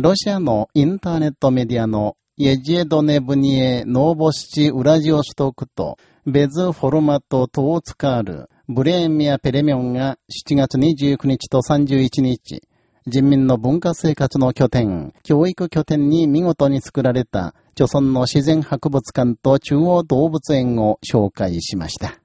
ロシアのインターネットメディアのイェジエドネブニエノーボシチウラジオストクとベズフォルマトトーツカールブレーミア・ペレミョンが7月29日と31日、人民の文化生活の拠点、教育拠点に見事に作られた、著村の自然博物館と中央動物園を紹介しました。